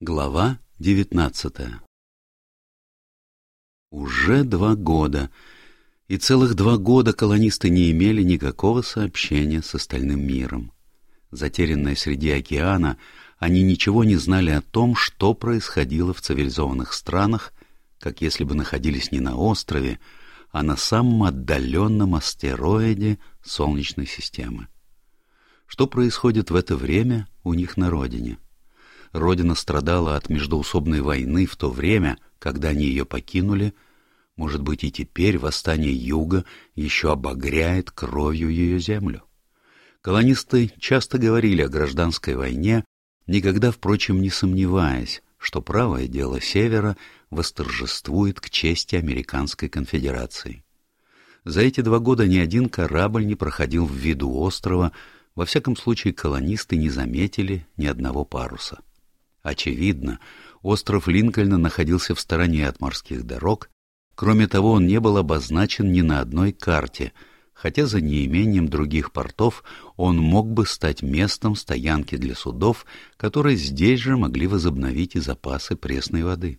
Глава девятнадцатая Уже два года, и целых два года колонисты не имели никакого сообщения с остальным миром. Затерянные среди океана, они ничего не знали о том, что происходило в цивилизованных странах, как если бы находились не на острове, а на самом отдаленном астероиде Солнечной системы. Что происходит в это время у них на родине? — Родина страдала от междоусобной войны в то время, когда они ее покинули, может быть, и теперь восстание Юга еще обогряет кровью ее землю. Колонисты часто говорили о гражданской войне, никогда, впрочем, не сомневаясь, что правое дело Севера восторжествует к чести Американской конфедерации. За эти два года ни один корабль не проходил в виду острова, во всяком случае колонисты не заметили ни одного паруса. Очевидно, остров Линкольна находился в стороне от морских дорог, кроме того, он не был обозначен ни на одной карте, хотя за неимением других портов он мог бы стать местом стоянки для судов, которые здесь же могли возобновить и запасы пресной воды.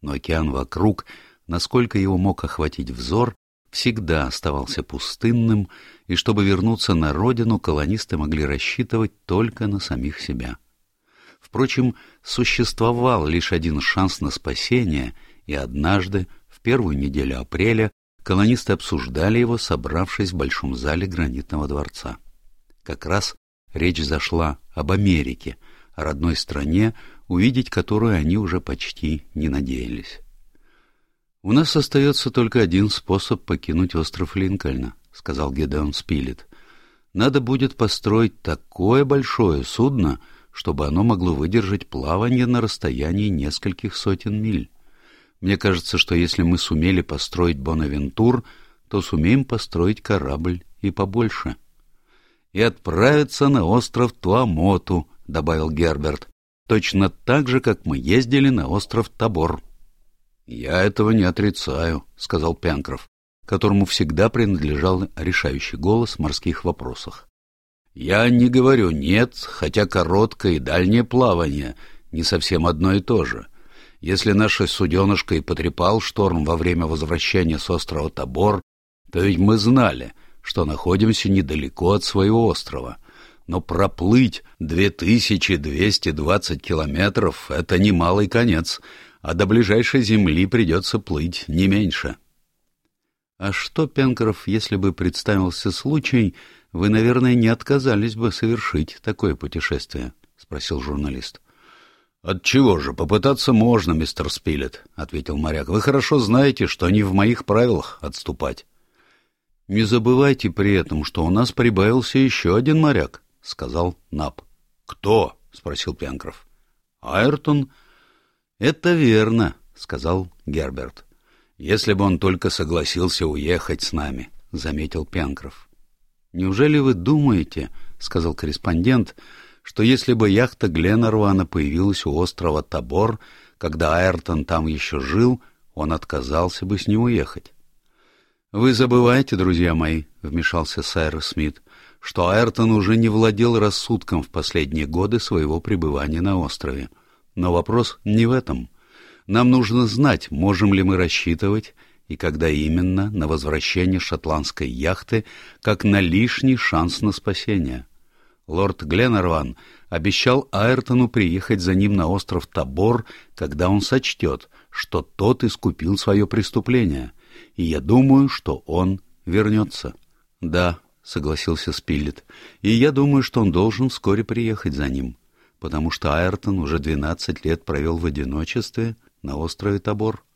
Но океан вокруг, насколько его мог охватить взор, всегда оставался пустынным, и чтобы вернуться на родину, колонисты могли рассчитывать только на самих себя. Впрочем, существовал лишь один шанс на спасение, и однажды, в первую неделю апреля, колонисты обсуждали его, собравшись в большом зале гранитного дворца. Как раз речь зашла об Америке, о родной стране, увидеть которую они уже почти не надеялись. «У нас остается только один способ покинуть остров Линкольна», — сказал Гедеон Спилет. «Надо будет построить такое большое судно, чтобы оно могло выдержать плавание на расстоянии нескольких сотен миль. Мне кажется, что если мы сумели построить Бонавентур, то сумеем построить корабль и побольше. — И отправиться на остров Туамоту, — добавил Герберт, — точно так же, как мы ездили на остров Табор. — Я этого не отрицаю, — сказал Пянкров, которому всегда принадлежал решающий голос в морских вопросах. Я не говорю «нет», хотя короткое и дальнее плавание не совсем одно и то же. Если наше суденышко и потрепал шторм во время возвращения с острова Табор, то ведь мы знали, что находимся недалеко от своего острова. Но проплыть 2220 километров — это немалый конец, а до ближайшей земли придется плыть не меньше. А что, Пенкроф, если бы представился случай, вы, наверное, не отказались бы совершить такое путешествие? — спросил журналист. — Отчего же, попытаться можно, мистер Спилет, — ответил моряк. — Вы хорошо знаете, что не в моих правилах отступать. — Не забывайте при этом, что у нас прибавился еще один моряк, — сказал Нап. — Кто? — спросил Пенкроф. — Айртон. — Это верно, — сказал Герберт. — Если бы он только согласился уехать с нами, — заметил Пенкроф. «Неужели вы думаете, — сказал корреспондент, — что если бы яхта Гленнервана появилась у острова Табор, когда Айртон там еще жил, он отказался бы с ним уехать?» «Вы забываете, друзья мои, — вмешался Сайрос Смит, — что Айртон уже не владел рассудком в последние годы своего пребывания на острове. Но вопрос не в этом. Нам нужно знать, можем ли мы рассчитывать и когда именно на возвращение шотландской яхты, как на лишний шанс на спасение. Лорд Гленнерван обещал Айртону приехать за ним на остров Табор, когда он сочтет, что тот искупил свое преступление, и я думаю, что он вернется. — Да, — согласился Спиллет, — и я думаю, что он должен вскоре приехать за ним, потому что Айртон уже двенадцать лет провел в одиночестве на острове Табор. —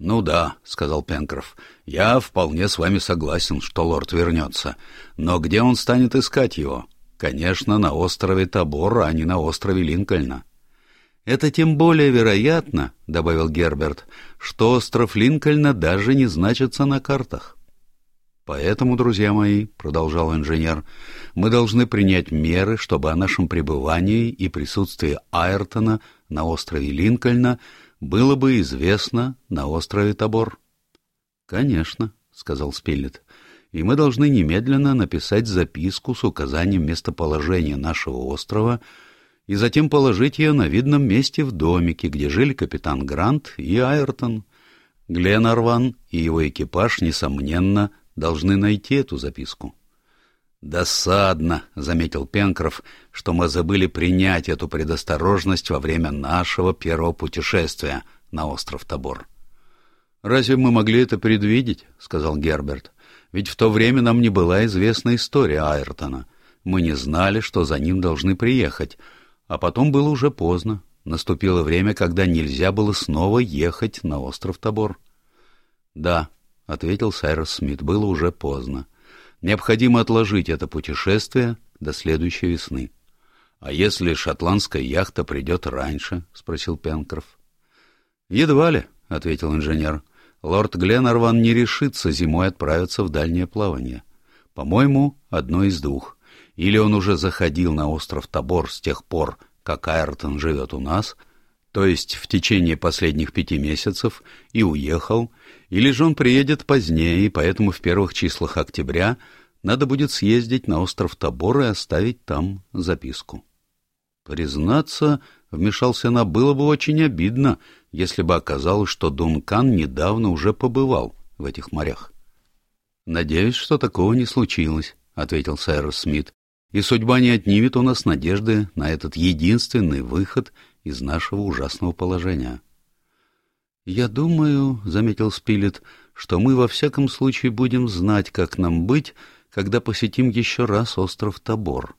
«Ну да», — сказал Пенкроф, — «я вполне с вами согласен, что лорд вернется. Но где он станет искать его? Конечно, на острове Табор, а не на острове Линкольна». «Это тем более вероятно», — добавил Герберт, — «что остров Линкольна даже не значится на картах». «Поэтому, друзья мои», — продолжал инженер, — «мы должны принять меры, чтобы о нашем пребывании и присутствии Айртона на острове Линкольна было бы известно на острове Табор. — Конечно, — сказал Спиллет, — и мы должны немедленно написать записку с указанием местоположения нашего острова и затем положить ее на видном месте в домике, где жили капитан Грант и Айртон. Гленарван и его экипаж, несомненно, должны найти эту записку. «Досадно», — заметил Пенкроф, — «что мы забыли принять эту предосторожность во время нашего первого путешествия на остров Тобор». «Разве мы могли это предвидеть?» — сказал Герберт. «Ведь в то время нам не была известна история Айртона. Мы не знали, что за ним должны приехать. А потом было уже поздно. Наступило время, когда нельзя было снова ехать на остров Тобор». «Да», — ответил Сайрос Смит, — «было уже поздно. Необходимо отложить это путешествие до следующей весны». «А если шотландская яхта придет раньше?» — спросил Пенкроф. «Едва ли», — ответил инженер лорд Гленарван не решится зимой отправиться в дальнее плавание. По-моему, одно из двух. Или он уже заходил на остров Тобор с тех пор, как Айртон живет у нас, то есть в течение последних пяти месяцев, и уехал, или же он приедет позднее, и поэтому в первых числах октября надо будет съездить на остров Тобор и оставить там записку. Признаться, вмешался на было бы очень обидно, если бы оказалось, что Дункан недавно уже побывал в этих морях. «Надеюсь, что такого не случилось», — ответил Сайрос Смит, «и судьба не отнимет у нас надежды на этот единственный выход из нашего ужасного положения». «Я думаю», — заметил Спилет, — «что мы во всяком случае будем знать, как нам быть, когда посетим еще раз остров Тобор.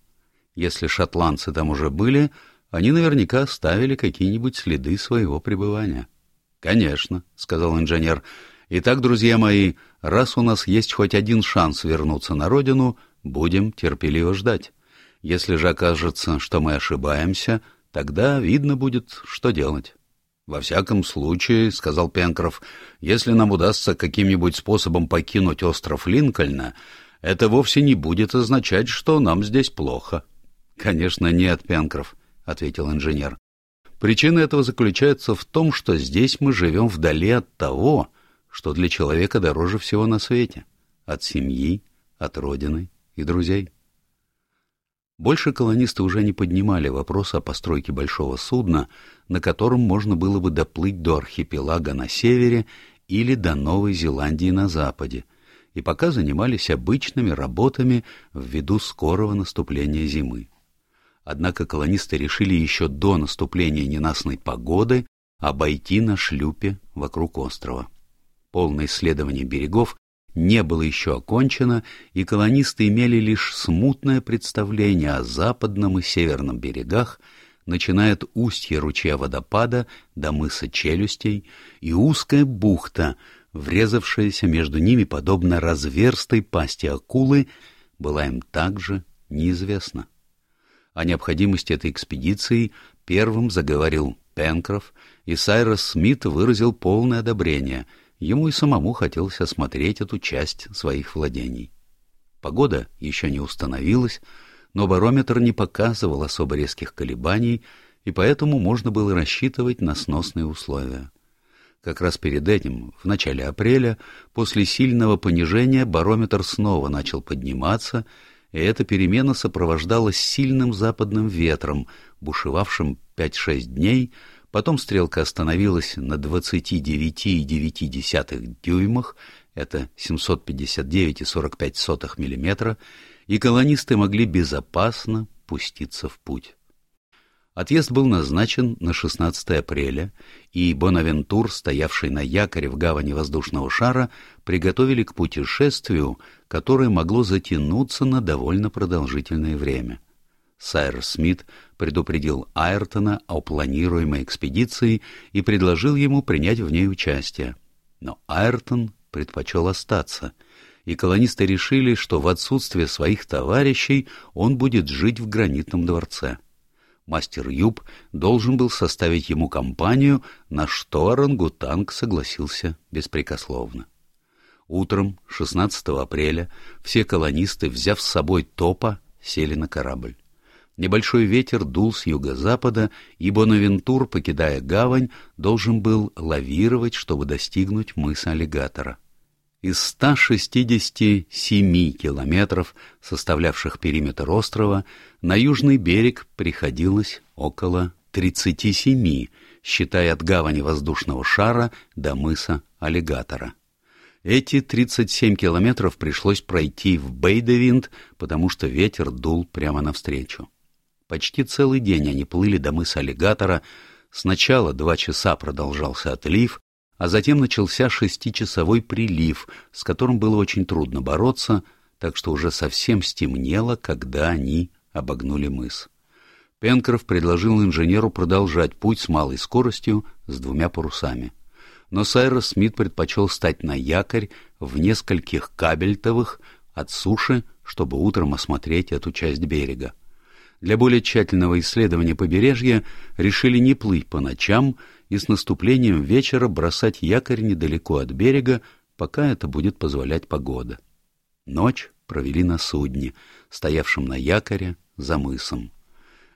Если шотландцы там уже были, они наверняка оставили какие-нибудь следы своего пребывания. — Конечно, — сказал инженер. — Итак, друзья мои, раз у нас есть хоть один шанс вернуться на родину, будем терпеливо ждать. Если же окажется, что мы ошибаемся, тогда видно будет, что делать. — Во всяком случае, — сказал Пенкроф, — если нам удастся каким-нибудь способом покинуть остров Линкольна, это вовсе не будет означать, что нам здесь плохо. — Конечно, нет, Пенкроф. — ответил инженер. «Причина этого заключается в том, что здесь мы живем вдали от того, что для человека дороже всего на свете — от семьи, от родины и друзей». Больше колонисты уже не поднимали вопрос о постройке большого судна, на котором можно было бы доплыть до архипелага на севере или до Новой Зеландии на западе, и пока занимались обычными работами ввиду скорого наступления зимы. Однако колонисты решили еще до наступления ненастной погоды обойти на шлюпе вокруг острова. Полное исследование берегов не было еще окончено, и колонисты имели лишь смутное представление о западном и северном берегах, начиная от устья ручья водопада до мыса челюстей, и узкая бухта, врезавшаяся между ними подобно разверстой пасти акулы, была им также неизвестна. О необходимости этой экспедиции первым заговорил Пенкроф, и Сайрос Смит выразил полное одобрение. Ему и самому хотелось осмотреть эту часть своих владений. Погода еще не установилась, но барометр не показывал особо резких колебаний, и поэтому можно было рассчитывать на сносные условия. Как раз перед этим, в начале апреля, после сильного понижения барометр снова начал подниматься, и эта перемена сопровождалась сильным западным ветром, бушевавшим 5-6 дней, потом стрелка остановилась на 29,9 дюймах, это 759,45 мм, и колонисты могли безопасно пуститься в путь. Отъезд был назначен на 16 апреля, и Бонавентур, стоявший на якоре в гавани воздушного шара, приготовили к путешествию, которое могло затянуться на довольно продолжительное время. Сайр Смит предупредил Айртона о планируемой экспедиции и предложил ему принять в ней участие. Но Айртон предпочел остаться, и колонисты решили, что в отсутствие своих товарищей он будет жить в гранитном дворце мастер Юб должен был составить ему компанию, на что орангутанг согласился беспрекословно. Утром 16 апреля все колонисты, взяв с собой топа, сели на корабль. Небольшой ветер дул с юго-запада, и Бонавентур, покидая гавань, должен был лавировать, чтобы достигнуть мыса аллигатора. Из 167 километров, составлявших периметр острова, на южный берег приходилось около 37, считая от гавани воздушного шара до мыса Аллигатора. Эти 37 километров пришлось пройти в Бейдевинд, потому что ветер дул прямо навстречу. Почти целый день они плыли до мыса Аллигатора. Сначала два часа продолжался отлив, а затем начался шестичасовой прилив, с которым было очень трудно бороться, так что уже совсем стемнело, когда они обогнули мыс. Пенкроф предложил инженеру продолжать путь с малой скоростью с двумя парусами. Но Сайрос Смит предпочел стать на якорь в нескольких кабельтовых от суши, чтобы утром осмотреть эту часть берега. Для более тщательного исследования побережья решили не плыть по ночам и с наступлением вечера бросать якорь недалеко от берега, пока это будет позволять погода. Ночь провели на судне, стоявшем на якоре за мысом.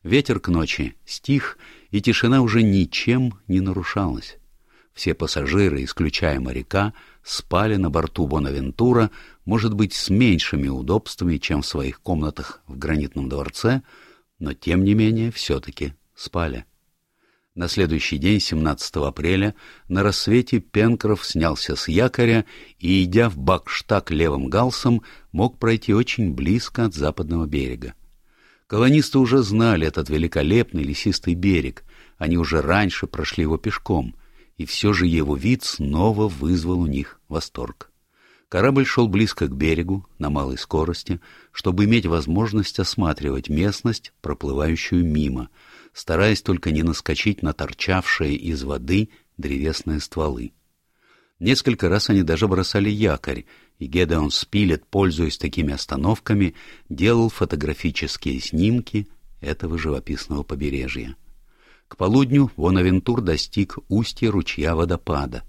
Ветер к ночи стих, и тишина уже ничем не нарушалась. Все пассажиры, исключая моряка, спали на борту Бонавентура, может быть, с меньшими удобствами, чем в своих комнатах в гранитном дворце, но, тем не менее, все-таки спали. На следующий день, 17 апреля, на рассвете Пенкроф снялся с якоря и, идя в Бакштаг левым галсом, мог пройти очень близко от западного берега. Колонисты уже знали этот великолепный лесистый берег, они уже раньше прошли его пешком, и все же его вид снова вызвал у них восторг. Корабль шел близко к берегу, на малой скорости, чтобы иметь возможность осматривать местность, проплывающую мимо, стараясь только не наскочить на торчавшие из воды древесные стволы. Несколько раз они даже бросали якорь, и Гедеон Спилет, пользуясь такими остановками, делал фотографические снимки этого живописного побережья. К полудню Вонавентур достиг устья ручья водопада.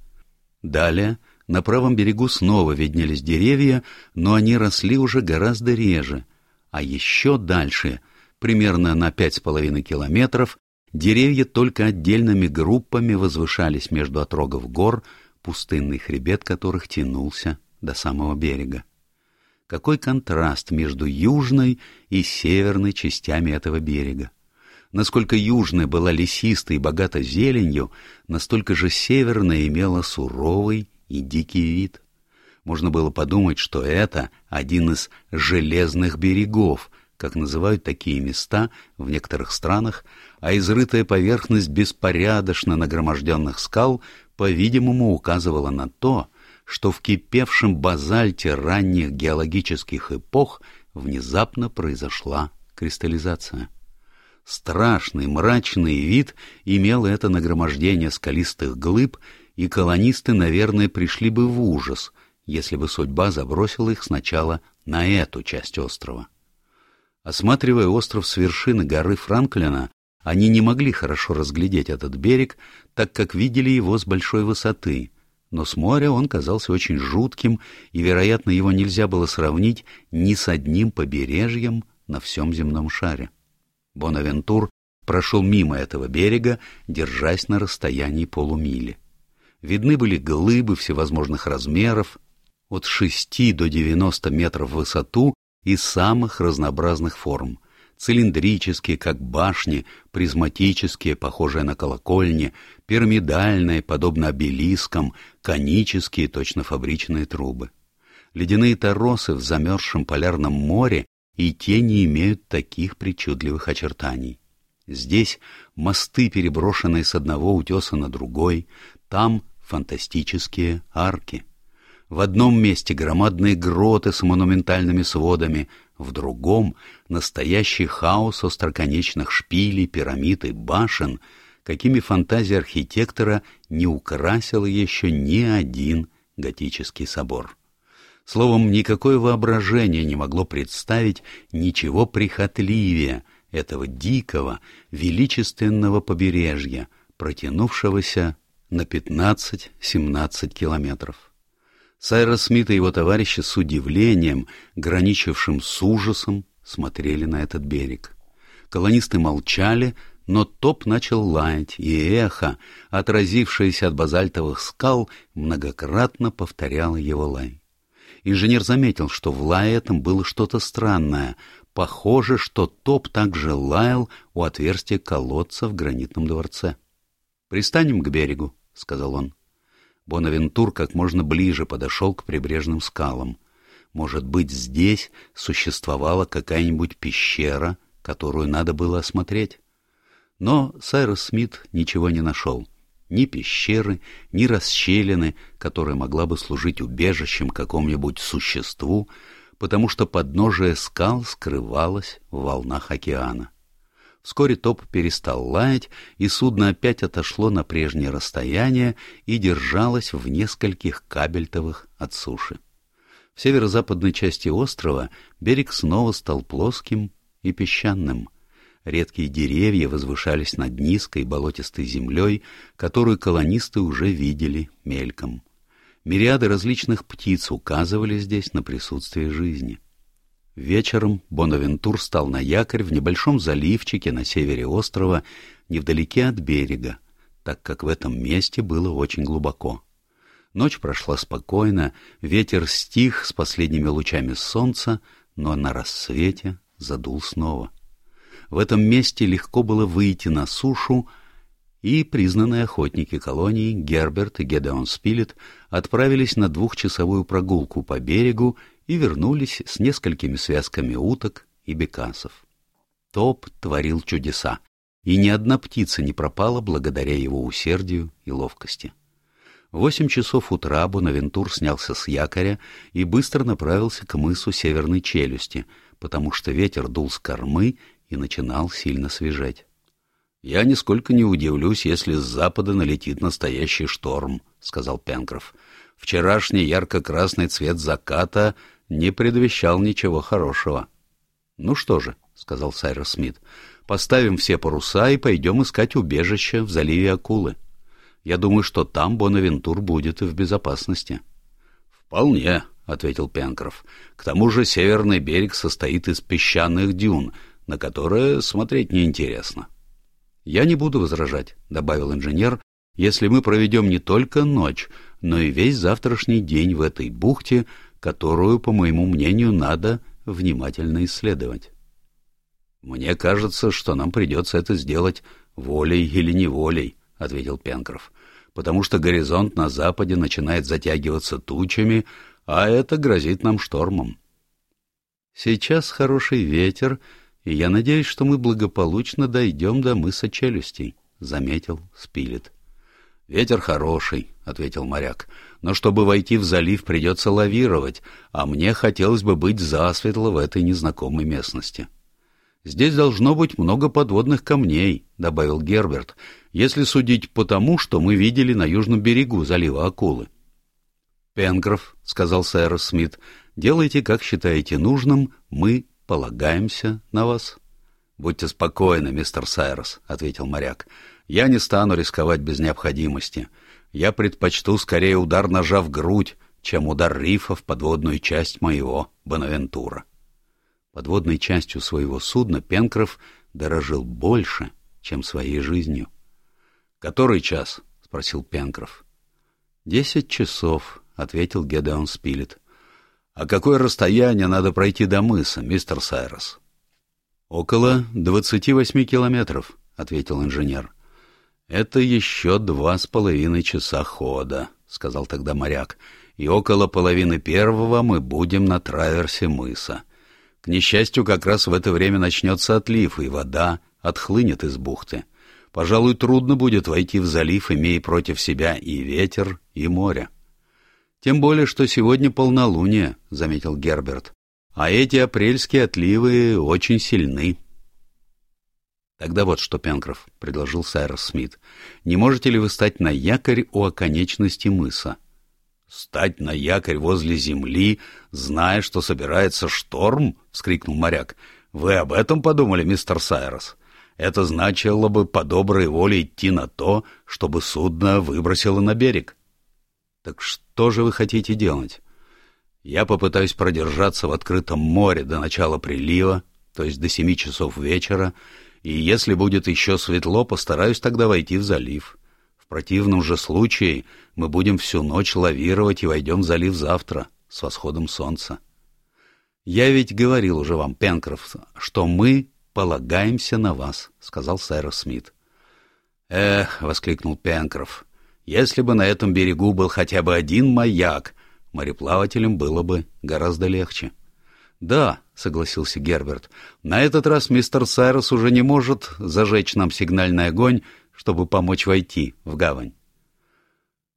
Далее на правом берегу снова виднелись деревья, но они росли уже гораздо реже, а еще дальше, примерно на пять с половиной километров, деревья только отдельными группами возвышались между отрогов гор, пустынный хребет которых тянулся до самого берега. Какой контраст между южной и северной частями этого берега! Насколько южная была лесистой и богата зеленью, настолько же северная имела суровый и дикий вид. Можно было подумать, что это один из «железных берегов», как называют такие места в некоторых странах, а изрытая поверхность беспорядочно нагроможденных скал, по-видимому, указывала на то, что в кипевшем базальте ранних геологических эпох внезапно произошла кристаллизация. Страшный мрачный вид имело это нагромождение скалистых глыб, и колонисты, наверное, пришли бы в ужас, если бы судьба забросила их сначала на эту часть острова. Осматривая остров с вершины горы Франклина, они не могли хорошо разглядеть этот берег, так как видели его с большой высоты — но с моря он казался очень жутким, и, вероятно, его нельзя было сравнить ни с одним побережьем на всем земном шаре. Бонавентур прошел мимо этого берега, держась на расстоянии полумили. Видны были глыбы всевозможных размеров, от шести до девяносто метров в высоту и самых разнообразных форм цилиндрические, как башни, призматические, похожие на колокольни, пирамидальные, подобно обелискам, конические, точно фабричные трубы. Ледяные торосы в замерзшем полярном море и те не имеют таких причудливых очертаний. Здесь мосты, переброшенные с одного утеса на другой, там фантастические арки. В одном месте громадные гроты с монументальными сводами, в другом — настоящий хаос остроконечных шпилей, пирамид и башен, какими фантазия архитектора не украсила еще ни один готический собор. Словом, никакое воображение не могло представить ничего прихотливее этого дикого, величественного побережья, протянувшегося на 15-17 километров. Сайрос Смит и его товарищи с удивлением, граничившим с ужасом, смотрели на этот берег. Колонисты молчали, но топ начал лаять, и эхо, отразившееся от базальтовых скал, многократно повторяло его лай. Инженер заметил, что в лае этом было что-то странное. Похоже, что топ также лаял у отверстия колодца в гранитном дворце. «Пристанем к берегу», — сказал он. Бонавентур как можно ближе подошел к прибрежным скалам. Может быть, здесь существовала какая-нибудь пещера, которую надо было осмотреть? Но Сайрос Смит ничего не нашел. Ни пещеры, ни расщелины, которая могла бы служить убежищем какому-нибудь существу, потому что подножие скал скрывалось в волнах океана. Вскоре топ перестал лаять, и судно опять отошло на прежнее расстояние и держалось в нескольких кабельтовых от суши. В северо-западной части острова берег снова стал плоским и песчаным. Редкие деревья возвышались над низкой болотистой землей, которую колонисты уже видели мельком. Мириады различных птиц указывали здесь на присутствие жизни. Вечером Бонавентур стал на якорь в небольшом заливчике на севере острова, невдалеке от берега, так как в этом месте было очень глубоко. Ночь прошла спокойно, ветер стих с последними лучами солнца, но на рассвете задул снова. В этом месте легко было выйти на сушу, и признанные охотники колонии Герберт и Гедеон Спилет отправились на двухчасовую прогулку по берегу и вернулись с несколькими связками уток и бекасов. Топ творил чудеса, и ни одна птица не пропала благодаря его усердию и ловкости. В восемь часов утра Бонавентур снялся с якоря и быстро направился к мысу Северной Челюсти, потому что ветер дул с кормы и начинал сильно свежать. «Я нисколько не удивлюсь, если с запада налетит настоящий шторм», — сказал Пенкроф. «Вчерашний ярко-красный цвет заката не предвещал ничего хорошего». «Ну что же», — сказал Сайрос Смит, — «поставим все паруса и пойдем искать убежище в заливе Акулы. Я думаю, что там Бонавентур будет в безопасности». «Вполне», — ответил Пенкроф. «К тому же северный берег состоит из песчаных дюн, на которое смотреть неинтересно. «Я не буду возражать», — добавил инженер, «если мы проведем не только ночь, но и весь завтрашний день в этой бухте, которую, по моему мнению, надо внимательно исследовать». «Мне кажется, что нам придется это сделать волей или неволей», — ответил Пенкроф, «потому что горизонт на западе начинает затягиваться тучами, а это грозит нам штормом». «Сейчас хороший ветер», и я надеюсь, что мы благополучно дойдем до мыса челюстей, — заметил Спилет. — Ветер хороший, — ответил моряк, — но чтобы войти в залив, придется лавировать, а мне хотелось бы быть засветло в этой незнакомой местности. — Здесь должно быть много подводных камней, — добавил Герберт, — если судить по тому, что мы видели на южном берегу залива Акулы. — Пенкроф, — сказал сэр Смит, — делайте, как считаете нужным, мы полагаемся на вас. — Будьте спокойны, мистер Сайрос, — ответил моряк. — Я не стану рисковать без необходимости. Я предпочту скорее удар ножа в грудь, чем удар рифа в подводную часть моего Бонавентура. Подводной частью своего судна Пенкроф дорожил больше, чем своей жизнью. — Который час? — спросил Пенкроф. — Десять часов, — ответил Гедеон Спилет. «А какое расстояние надо пройти до мыса, мистер Сайрос?» «Около двадцати восьми километров», — ответил инженер. «Это еще два с половиной часа хода», — сказал тогда моряк, «и около половины первого мы будем на траверсе мыса. К несчастью, как раз в это время начнется отлив, и вода отхлынет из бухты. Пожалуй, трудно будет войти в залив, имея против себя и ветер, и море». Тем более, что сегодня полнолуние, — заметил Герберт. А эти апрельские отливы очень сильны. Тогда вот что, Пенкроф, — предложил Сайрос Смит. Не можете ли вы стать на якорь у оконечности мыса? «Стать на якорь возле земли, зная, что собирается шторм?» — вскрикнул моряк. «Вы об этом подумали, мистер Сайрос? Это значило бы по доброй воле идти на то, чтобы судно выбросило на берег». Так что же вы хотите делать? Я попытаюсь продержаться в открытом море до начала прилива, то есть до семи часов вечера, и если будет еще светло, постараюсь тогда войти в залив. В противном же случае мы будем всю ночь лавировать и войдем в залив завтра, с восходом солнца. «Я ведь говорил уже вам, Пенкрофт, что мы полагаемся на вас», — сказал Сайрос Смит. «Эх», — воскликнул Пенкроф, — «если бы на этом берегу был хотя бы один маяк, мореплавателям было бы гораздо легче». «Да», — согласился Герберт, — «на этот раз мистер Сайрос уже не может зажечь нам сигнальный огонь, чтобы помочь войти в гавань».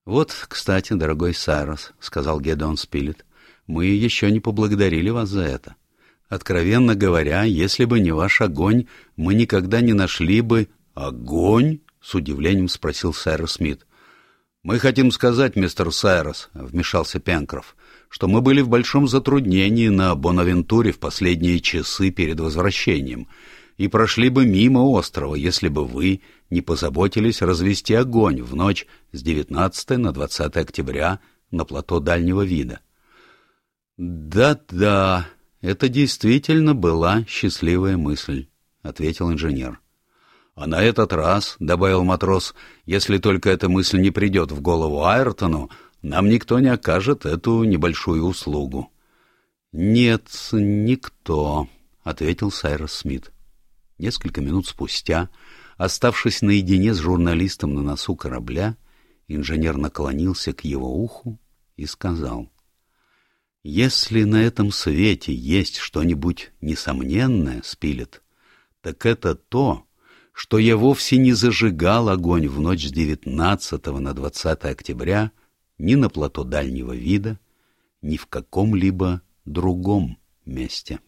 «Вот, кстати, дорогой Сайрос», — сказал Гедеон Спилет, — «мы еще не поблагодарили вас за это. Откровенно говоря, если бы не ваш огонь, мы никогда не нашли бы...» «Огонь?» — с удивлением спросил Сайрос Смит. «Мы хотим сказать, мистер Сайрос», — вмешался Пенкроф, что мы были в большом затруднении на Бонавентуре в последние часы перед возвращением и прошли бы мимо острова, если бы вы не позаботились развести огонь в ночь с 19 на 20 октября на плато дальнего вида. «Да-да, это действительно была счастливая мысль», — ответил инженер. «А на этот раз, — добавил матрос, — если только эта мысль не придет в голову Айртону, нам никто не окажет эту небольшую услугу. — Нет, никто, — ответил Сайрос Смит. Несколько минут спустя, оставшись наедине с журналистом на носу корабля, инженер наклонился к его уху и сказал, «Если на этом свете есть что-нибудь несомненное, Спилет, так это то, что я вовсе не зажигал огонь в ночь с 19 на 20 октября ни на плато дальнего вида, ни в каком-либо другом месте.